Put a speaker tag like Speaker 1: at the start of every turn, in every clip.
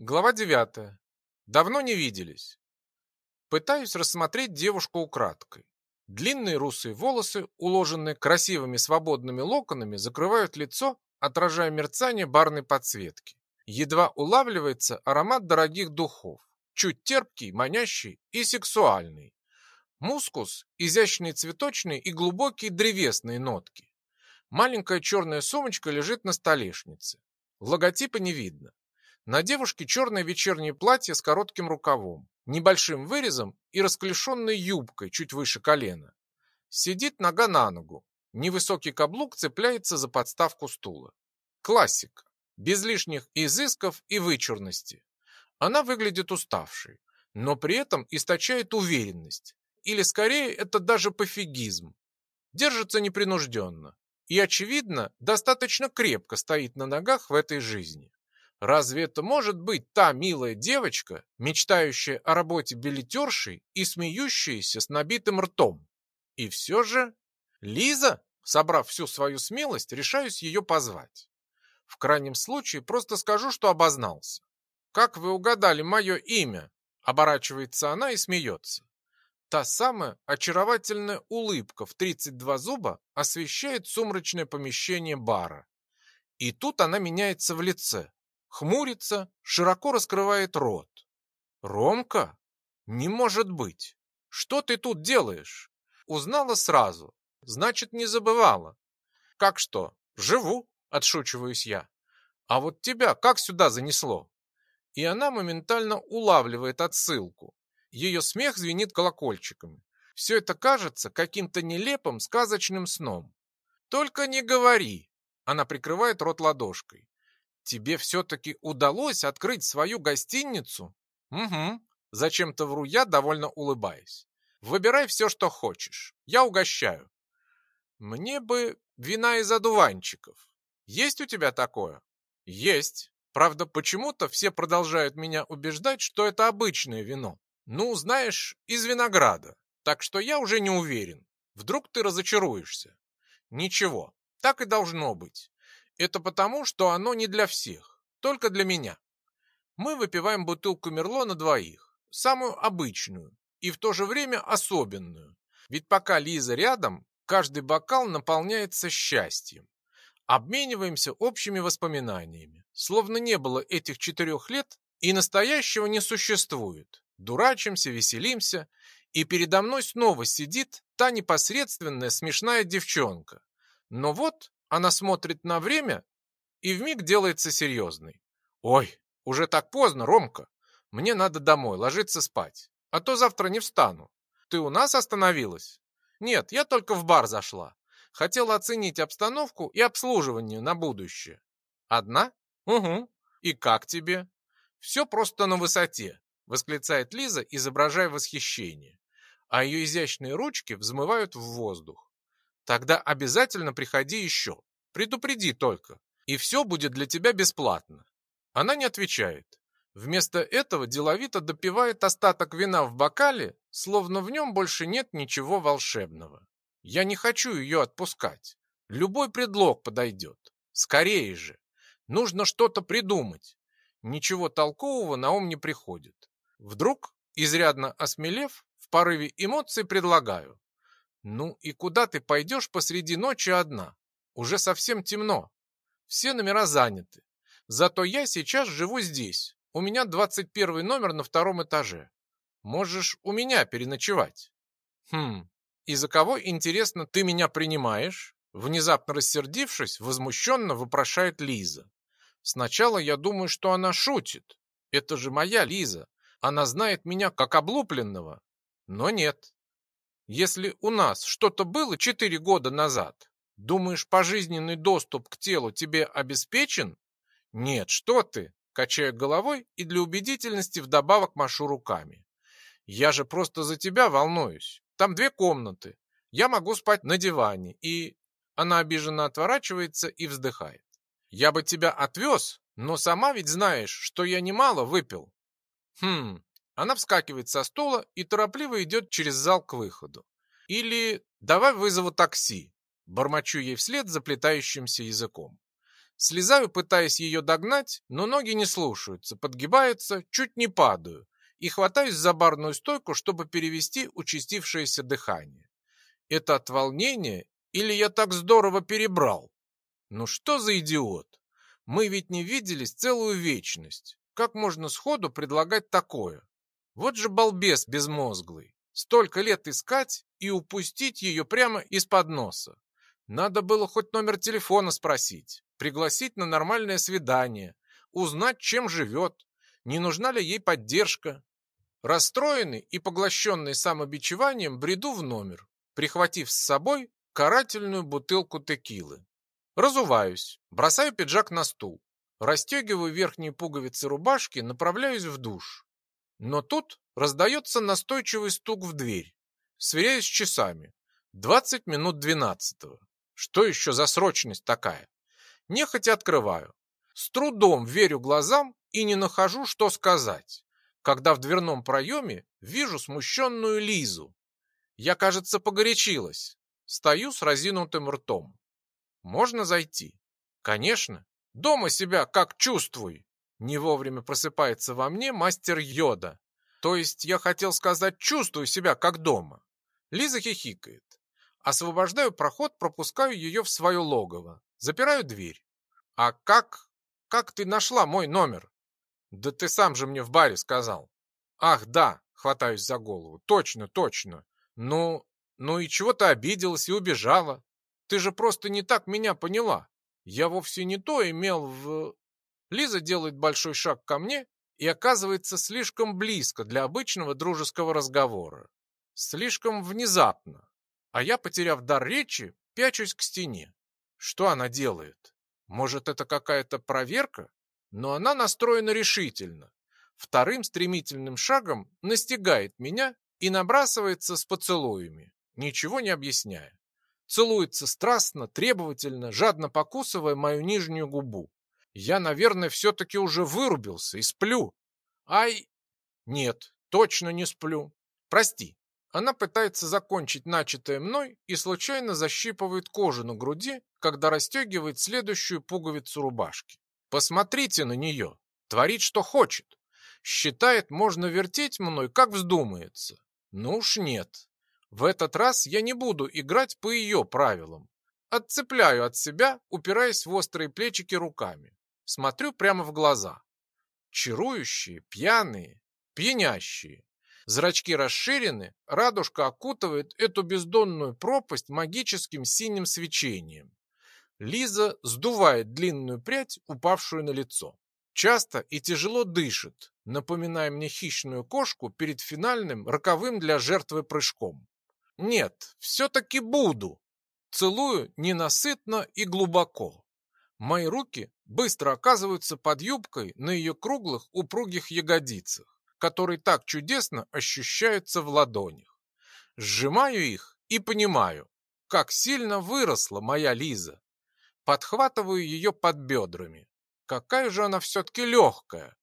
Speaker 1: Глава 9. Давно не виделись. Пытаюсь рассмотреть девушку украдкой. Длинные русые волосы, уложенные красивыми свободными локонами, закрывают лицо, отражая мерцание барной подсветки. Едва улавливается аромат дорогих духов, чуть терпкий, манящий и сексуальный. Мускус, изящные цветочные и глубокие древесные нотки. Маленькая черная сумочка лежит на столешнице. Логотипа не видно. На девушке черное вечернее платье с коротким рукавом, небольшим вырезом и расклешенной юбкой чуть выше колена. Сидит нога на ногу. Невысокий каблук цепляется за подставку стула. Классика. Без лишних изысков и вычурности. Она выглядит уставшей, но при этом источает уверенность. Или скорее это даже пофигизм. Держится непринужденно. И, очевидно, достаточно крепко стоит на ногах в этой жизни. Разве это может быть та милая девочка, мечтающая о работе билетершей и смеющаяся с набитым ртом? И все же... Лиза, собрав всю свою смелость, решаюсь ее позвать. В крайнем случае просто скажу, что обознался. «Как вы угадали мое имя?» Оборачивается она и смеется. Та самая очаровательная улыбка в 32 зуба освещает сумрачное помещение бара. И тут она меняется в лице, хмурится, широко раскрывает рот. «Ромка? Не может быть! Что ты тут делаешь?» Узнала сразу, значит, не забывала. «Как что? Живу!» — отшучиваюсь я. «А вот тебя как сюда занесло?» И она моментально улавливает отсылку. Ее смех звенит колокольчиками. Все это кажется каким-то нелепым сказочным сном. «Только не говори!» Она прикрывает рот ладошкой. Тебе все-таки удалось открыть свою гостиницу? Угу. Зачем-то вру я, довольно улыбаясь. Выбирай все, что хочешь. Я угощаю. Мне бы вина из одуванчиков. Есть у тебя такое? Есть. Правда, почему-то все продолжают меня убеждать, что это обычное вино. Ну, знаешь, из винограда. Так что я уже не уверен. Вдруг ты разочаруешься. Ничего, так и должно быть. Это потому, что оно не для всех, только для меня. Мы выпиваем бутылку Мерло на двоих, самую обычную и в то же время особенную. Ведь пока Лиза рядом, каждый бокал наполняется счастьем. Обмениваемся общими воспоминаниями, словно не было этих четырех лет и настоящего не существует. Дурачимся, веселимся, и передо мной снова сидит та непосредственная смешная девчонка. Но вот она смотрит на время и вмиг делается серьезной. «Ой, уже так поздно, Ромка. Мне надо домой, ложиться спать. А то завтра не встану. Ты у нас остановилась?» «Нет, я только в бар зашла. Хотела оценить обстановку и обслуживание на будущее». «Одна?» «Угу. И как тебе?» «Все просто на высоте», — восклицает Лиза, изображая восхищение. А ее изящные ручки взмывают в воздух. Тогда обязательно приходи еще. Предупреди только. И все будет для тебя бесплатно. Она не отвечает. Вместо этого деловито допивает остаток вина в бокале, словно в нем больше нет ничего волшебного. Я не хочу ее отпускать. Любой предлог подойдет. Скорее же. Нужно что-то придумать. Ничего толкового на ум не приходит. Вдруг, изрядно осмелев, в порыве эмоций предлагаю. Ну и куда ты пойдешь посреди ночи одна? Уже совсем темно. Все номера заняты. Зато я сейчас живу здесь. У меня 21 номер на втором этаже. Можешь у меня переночевать. Хм, и за кого, интересно, ты меня принимаешь? Внезапно рассердившись, возмущенно вопрошает Лиза. Сначала я думаю, что она шутит. Это же моя Лиза. Она знает меня как облупленного. Но нет. Если у нас что-то было четыре года назад, думаешь, пожизненный доступ к телу тебе обеспечен? Нет, что ты, качая головой и для убедительности вдобавок машу руками. Я же просто за тебя волнуюсь. Там две комнаты. Я могу спать на диване и... Она обиженно отворачивается и вздыхает. Я бы тебя отвез, но сама ведь знаешь, что я немало выпил. Хм, она вскакивает со стула и торопливо идет через зал к выходу. Или «давай вызову такси», бормочу ей вслед заплетающимся языком. Слезаю, пытаясь ее догнать, но ноги не слушаются, подгибаются, чуть не падаю и хватаюсь за барную стойку, чтобы перевести участившееся дыхание. Это от волнения или я так здорово перебрал? Ну что за идиот? Мы ведь не виделись целую вечность. Как можно сходу предлагать такое? Вот же балбес безмозглый. Столько лет искать и упустить ее прямо из-под носа. Надо было хоть номер телефона спросить, пригласить на нормальное свидание, узнать, чем живет, не нужна ли ей поддержка. Расстроенный и поглощенный самобичеванием бреду в номер, прихватив с собой карательную бутылку текилы. Разуваюсь, бросаю пиджак на стул, расстегиваю верхние пуговицы рубашки, направляюсь в душ. Но тут раздается настойчивый стук в дверь. Сверяюсь с часами. 20 минут двенадцатого. Что еще за срочность такая? Нехотя открываю. С трудом верю глазам и не нахожу, что сказать, когда в дверном проеме вижу смущенную Лизу. Я, кажется, погорячилась. Стою с разинутым ртом. Можно зайти? Конечно. Дома себя как чувствуй. Не вовремя просыпается во мне мастер Йода. То есть я хотел сказать, чувствую себя как дома. Лиза хихикает. Освобождаю проход, пропускаю ее в свое логово. Запираю дверь. А как... как ты нашла мой номер? Да ты сам же мне в баре сказал. Ах, да, хватаюсь за голову. Точно, точно. Ну, ну и чего ты обиделась и убежала? Ты же просто не так меня поняла. Я вовсе не то имел в... Лиза делает большой шаг ко мне и оказывается слишком близко для обычного дружеского разговора. Слишком внезапно. А я, потеряв дар речи, пячусь к стене. Что она делает? Может, это какая-то проверка? Но она настроена решительно. Вторым стремительным шагом настигает меня и набрасывается с поцелуями, ничего не объясняя. Целуется страстно, требовательно, жадно покусывая мою нижнюю губу. Я, наверное, все-таки уже вырубился и сплю. Ай! Нет, точно не сплю. Прости. Она пытается закончить начатое мной и случайно защипывает кожу на груди, когда расстегивает следующую пуговицу рубашки. Посмотрите на нее. Творит, что хочет. Считает, можно вертеть мной, как вздумается. Ну уж нет. В этот раз я не буду играть по ее правилам. Отцепляю от себя, упираясь в острые плечики руками. Смотрю прямо в глаза. Чарующие, пьяные, пьянящие. Зрачки расширены, радужка окутывает эту бездонную пропасть магическим синим свечением. Лиза сдувает длинную прядь, упавшую на лицо. Часто и тяжело дышит, напоминая мне хищную кошку перед финальным, роковым для жертвы прыжком. Нет, все-таки буду. Целую ненасытно и глубоко. Мои руки быстро оказываются под юбкой на ее круглых упругих ягодицах, которые так чудесно ощущаются в ладонях. Сжимаю их и понимаю, как сильно выросла моя Лиза. Подхватываю ее под бедрами. Какая же она все-таки легкая.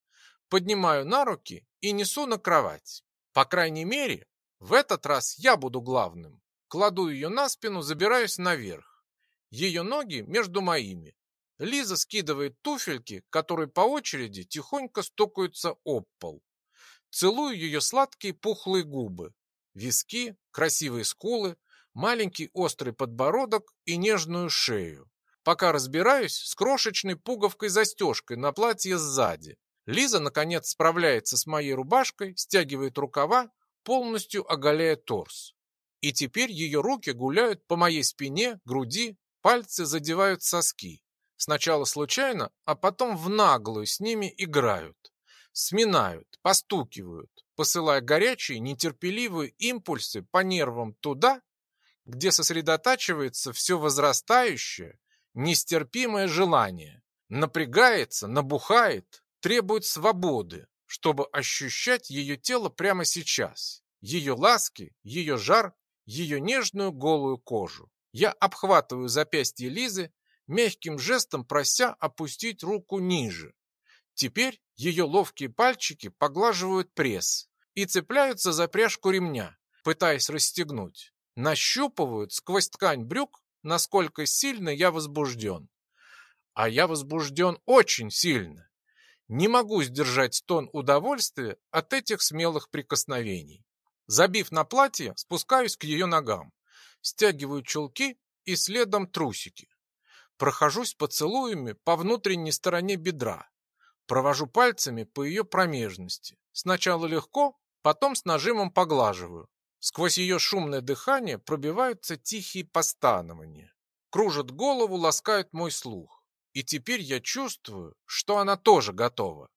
Speaker 1: Поднимаю на руки и несу на кровать. По крайней мере, в этот раз я буду главным. Кладу ее на спину, забираюсь наверх. Ее ноги между моими. Лиза скидывает туфельки, которые по очереди тихонько стукаются об пол. Целую ее сладкие пухлые губы, виски, красивые скулы, маленький острый подбородок и нежную шею. Пока разбираюсь с крошечной пуговкой-застежкой на платье сзади. Лиза, наконец, справляется с моей рубашкой, стягивает рукава, полностью оголяя торс. И теперь ее руки гуляют по моей спине, груди, пальцы задевают соски. Сначала случайно, а потом в наглую с ними играют. Сминают, постукивают, посылая горячие, нетерпеливые импульсы по нервам туда, где сосредотачивается все возрастающее, нестерпимое желание. Напрягается, набухает, требует свободы, чтобы ощущать ее тело прямо сейчас, ее ласки, ее жар, ее нежную голую кожу. Я обхватываю запястье Лизы, мягким жестом прося опустить руку ниже. Теперь ее ловкие пальчики поглаживают пресс и цепляются за пряжку ремня, пытаясь расстегнуть. Нащупывают сквозь ткань брюк, насколько сильно я возбужден. А я возбужден очень сильно. Не могу сдержать стон удовольствия от этих смелых прикосновений. Забив на платье, спускаюсь к ее ногам, стягиваю чулки и следом трусики. Прохожусь поцелуями по внутренней стороне бедра, провожу пальцами по ее промежности. Сначала легко, потом с нажимом поглаживаю. Сквозь ее шумное дыхание пробиваются тихие постанования. Кружат голову, ласкают мой слух. И теперь я чувствую, что она тоже готова.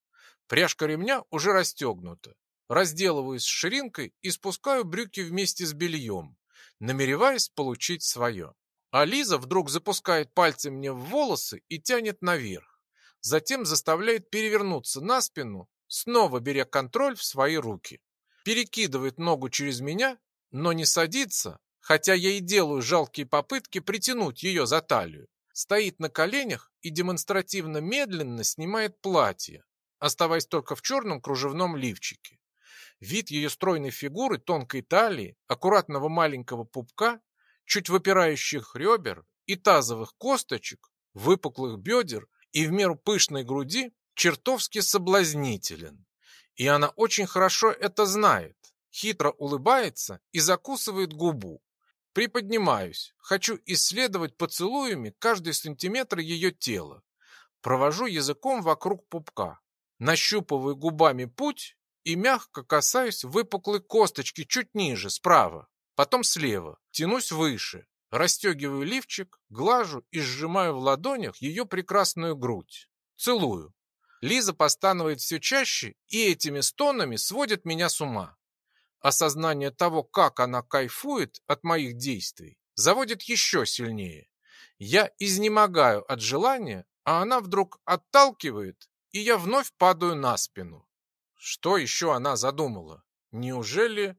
Speaker 1: Пряжка ремня уже расстегнута. Разделываюсь с ширинкой и спускаю брюки вместе с бельем, намереваясь получить свое. А Лиза вдруг запускает пальцы мне в волосы и тянет наверх. Затем заставляет перевернуться на спину, снова беря контроль в свои руки. Перекидывает ногу через меня, но не садится, хотя я и делаю жалкие попытки притянуть ее за талию стоит на коленях и демонстративно медленно снимает платье, оставаясь только в черном кружевном лифчике. Вид ее стройной фигуры, тонкой талии, аккуратного маленького пупка, чуть выпирающих ребер и тазовых косточек, выпуклых бедер и в меру пышной груди чертовски соблазнителен. И она очень хорошо это знает, хитро улыбается и закусывает губу, Приподнимаюсь, хочу исследовать поцелуями каждый сантиметр ее тела. Провожу языком вокруг пупка, нащупываю губами путь и мягко касаюсь выпуклой косточки чуть ниже, справа, потом слева, тянусь выше, расстегиваю лифчик, глажу и сжимаю в ладонях ее прекрасную грудь. Целую. Лиза постанывает все чаще и этими стонами сводит меня с ума. Осознание того, как она кайфует от моих действий, заводит еще сильнее. Я изнемогаю от желания, а она вдруг отталкивает, и я вновь падаю на спину. Что еще она задумала? Неужели,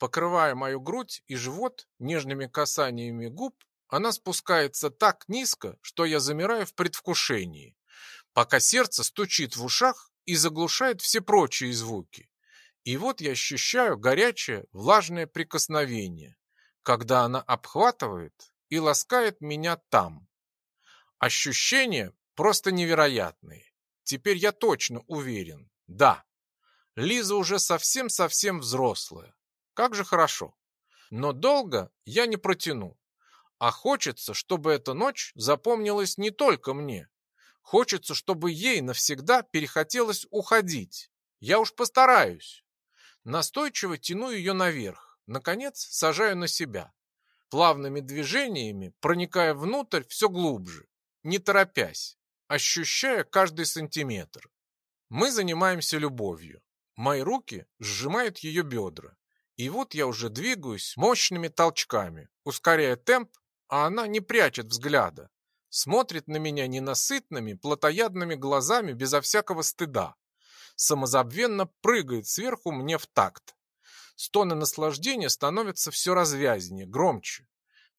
Speaker 1: покрывая мою грудь и живот нежными касаниями губ, она спускается так низко, что я замираю в предвкушении, пока сердце стучит в ушах и заглушает все прочие звуки. И вот я ощущаю горячее, влажное прикосновение, когда она обхватывает и ласкает меня там. Ощущения просто невероятные. Теперь я точно уверен, да, Лиза уже совсем-совсем взрослая. Как же хорошо. Но долго я не протяну. А хочется, чтобы эта ночь запомнилась не только мне. Хочется, чтобы ей навсегда перехотелось уходить. Я уж постараюсь. Настойчиво тяну ее наверх, наконец сажаю на себя. Плавными движениями, проникая внутрь все глубже, не торопясь, ощущая каждый сантиметр. Мы занимаемся любовью. Мои руки сжимают ее бедра. И вот я уже двигаюсь мощными толчками, ускоряя темп, а она не прячет взгляда. Смотрит на меня ненасытными, плотоядными глазами безо всякого стыда самозабвенно прыгает сверху мне в такт. Стоны наслаждения становятся все развязнее, громче.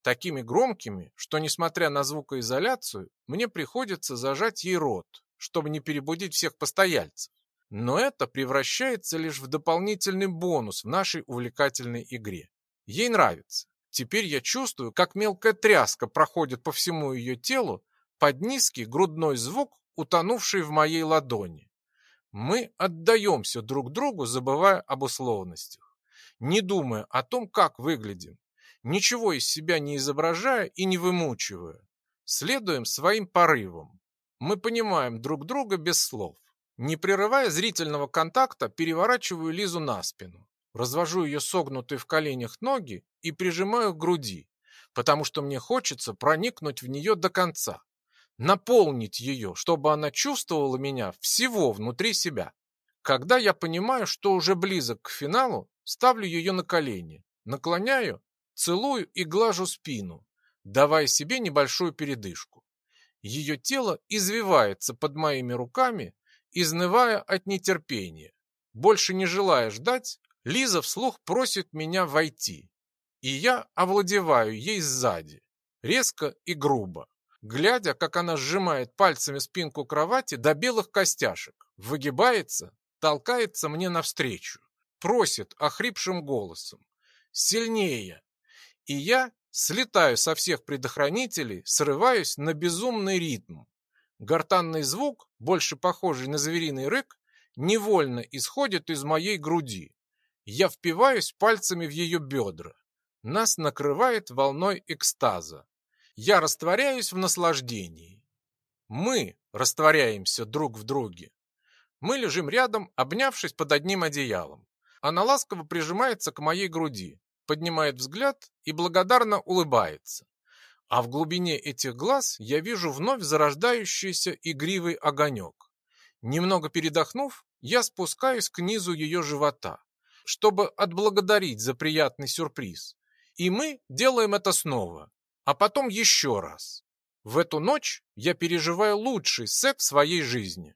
Speaker 1: Такими громкими, что, несмотря на звукоизоляцию, мне приходится зажать ей рот, чтобы не перебудить всех постояльцев. Но это превращается лишь в дополнительный бонус в нашей увлекательной игре. Ей нравится. Теперь я чувствую, как мелкая тряска проходит по всему ее телу под низкий грудной звук, утонувший в моей ладони. Мы отдаемся друг другу, забывая об условностях, не думая о том, как выглядим, ничего из себя не изображая и не вымучивая. Следуем своим порывам. Мы понимаем друг друга без слов. Не прерывая зрительного контакта, переворачиваю Лизу на спину. Развожу ее согнутые в коленях ноги и прижимаю к груди, потому что мне хочется проникнуть в нее до конца наполнить ее, чтобы она чувствовала меня всего внутри себя. Когда я понимаю, что уже близок к финалу, ставлю ее на колени, наклоняю, целую и глажу спину, давая себе небольшую передышку. Ее тело извивается под моими руками, изнывая от нетерпения. Больше не желая ждать, Лиза вслух просит меня войти, и я овладеваю ей сзади, резко и грубо глядя, как она сжимает пальцами спинку кровати до белых костяшек, выгибается, толкается мне навстречу, просит охрипшим голосом. Сильнее! И я слетаю со всех предохранителей, срываюсь на безумный ритм. Гортанный звук, больше похожий на звериный рык, невольно исходит из моей груди. Я впиваюсь пальцами в ее бедра. Нас накрывает волной экстаза. Я растворяюсь в наслаждении. Мы растворяемся друг в друге. Мы лежим рядом, обнявшись под одним одеялом. Она ласково прижимается к моей груди, поднимает взгляд и благодарно улыбается. А в глубине этих глаз я вижу вновь зарождающийся игривый огонек. Немного передохнув, я спускаюсь к низу ее живота, чтобы отблагодарить за приятный сюрприз. И мы делаем это снова, а потом еще раз. В эту ночь я переживаю лучший секс в своей жизни.